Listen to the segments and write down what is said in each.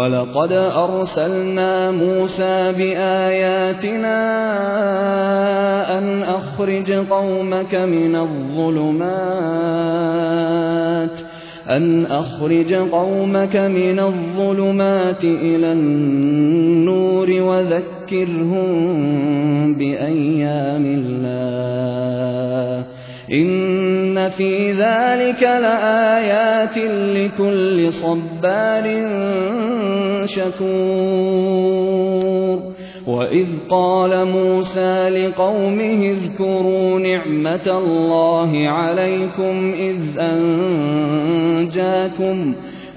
وَلَقَدْ أَرْسَلْنَا مُوسَىٰ بِآيَاتِنَا أَنْ أَخْرِجْ قَوْمَكَ مِنَ الظُّلُمَاتِ أَنْ أَخْرِجْ قَوْمَكَ مِنَ الظُّلُمَاتِ إِلَى النُّورِ وَذَكِّرْهُم بِأَيَّامِ اللَّهِ ۚ إِنَّ فِي ذَٰلِكَ لَآيَاتٍ لِّكُلِّ صَبَّارٍ شَكُورٍ وَإِذْ قَالَ مُوسَىٰ لِقَوْمِهِ اذْكُرُوا نِعْمَةَ اللَّهِ عَلَيْكُمْ إِذْ أَنجَاكُم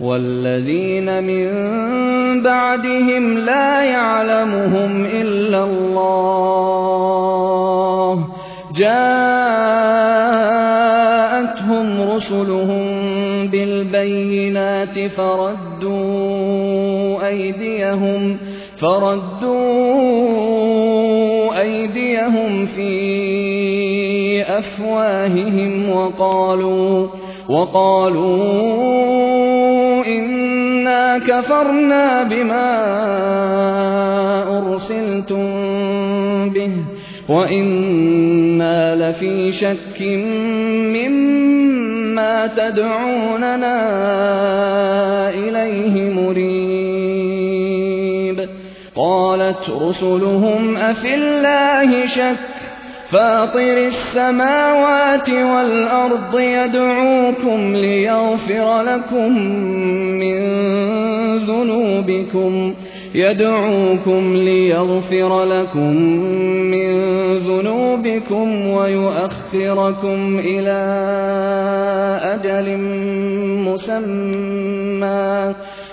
وَالَّذِينَ مِن بَعْدِهِمْ لَا يَعْلَمُهُمْ إِلَّا اللَّهُ ۚ. جَاءَتْهُمْ رُسُلُهُم بِالْبَيِّنَاتِ فَرَدُّوا أَيْدِيَهُمْ فِي أَفْوَاهِهِمْ وَقَالُوا إِنَّا كَفَرْنَا بِمَا أُرْسِلْتُم بِهِ وَإِنَّا لَفِي شَكٍّ مِّمَّا تَدْعُونَنَا إِلَيْهِ مُرِيبٍ. قَالَتْ رُسُلُهُمْ أَفِي اللَّهِ شَكٌّ؟ فَاطِرِ السَّمَاوَاتِ وَالْأَرْضِ يَدْعُوكُمْ لِيَغْفِرَ لَكُم مِّن ذُنُوبِكُمْ. وَيُؤَخِّرَكُمْ إِلَىٰ أَجَلٍ مُّسَمًّى ۚ.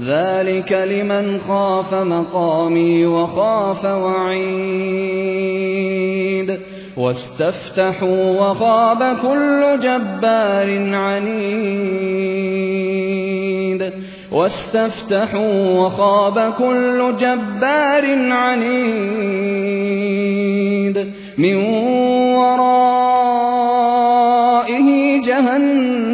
ذلك لمن خاف مقامي وخاف وعيد واستفتحوا وخاب كل جبار عنيد واستفتحوا وخاب كل جبار عنيد من ورائه جهنم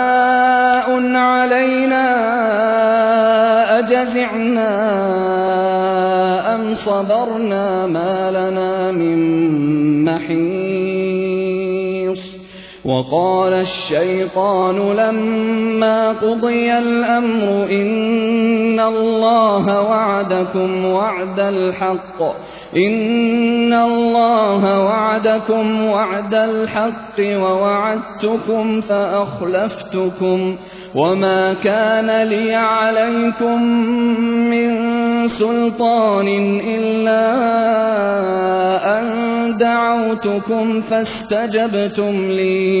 أجزعنا أم صبرنا ما لنا من محيص وقال الشيطان لما قضي الأمر إن الله وعدكم وعد الحق إن الله وعدكم وعد الحق ووعدتكم فأخلفتكم وما كان لي عليكم من سلطان إلا أن دعوتكم فاستجبتم لي.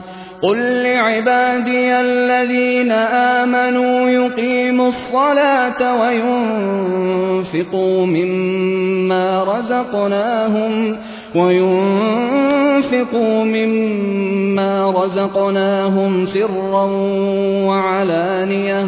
قل لعبادي الذين آمنوا يقيموا الصلاة وينفقوا مما رزقناهم وينفقوا مما رزقناهم سرا وعلانية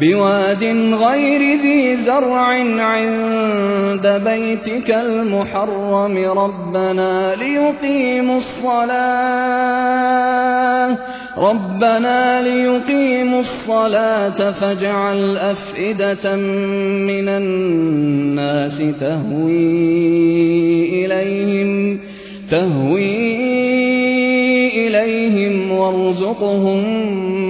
بواد غير ذي زرع عند بيتك المحرم ربنا ليقيموا الصلاة. ربنا ليقيموا الصلاة فاجعل أفئدة من الناس تهوي إليهم تهوي إليهم وارزقهم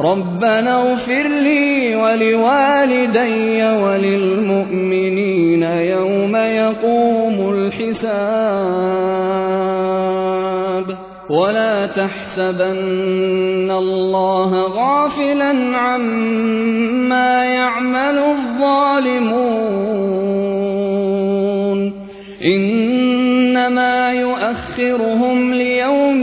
ربنا اغفر لي ولوالدي وللمؤمنين يوم يقوم الحساب. ولا تحسبن الله غافلا عما يعمل الظالمون. إنما يؤخرهم ليوم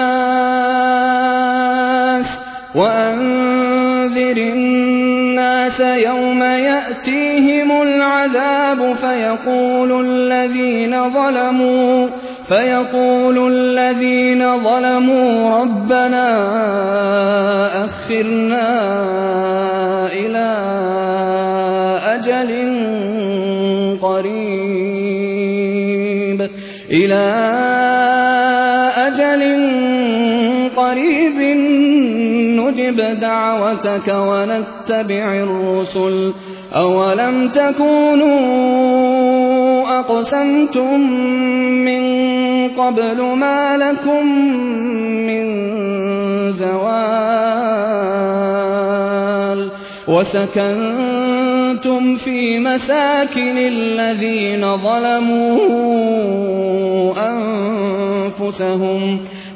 يوم يأتيهم العذاب فيقول الذين ظلموا فيقول الذين ظلموا ربنا أخرنا إلى أجل قريب إلى أجل قريب نجب دعوتك ونتبع الرسل أولم تكونوا أقسمتم من قبل ما لكم من زوال وسكنتم في مساكن الذين ظلموا أنفسهم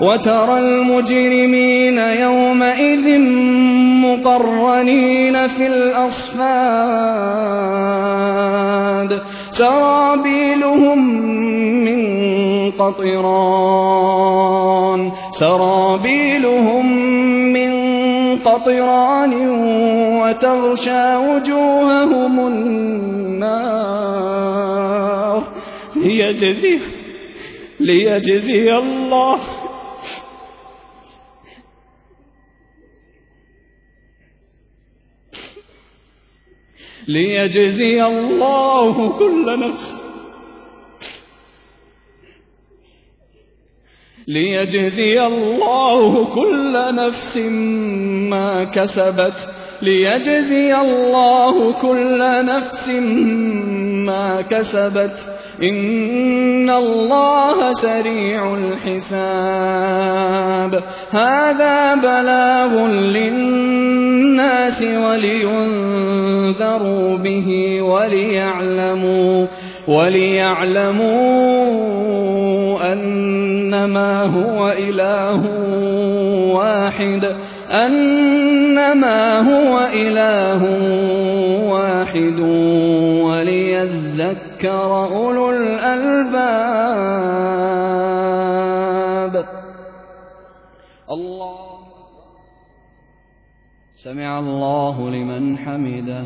وترى المجرمين يومئذ مقرنين في الأصفاد. سرابيلهم من قطران. سرابيلهم من قطران وتغشى وجوههم النار. ليجزي ليجزي الله ليجزي الله كل نفس. ليجزي الله كل نفس ما كسبت. ليجزي الله كل نفس ما كسبت. إن الله سريع الحساب. هذا بلاغ للناس ولينذروا به وليعلموا وليعلموا أنما هو إله واحد أن إنما هو إله واحد وليذكر أولو الألباب الله سمع الله لمن حمده.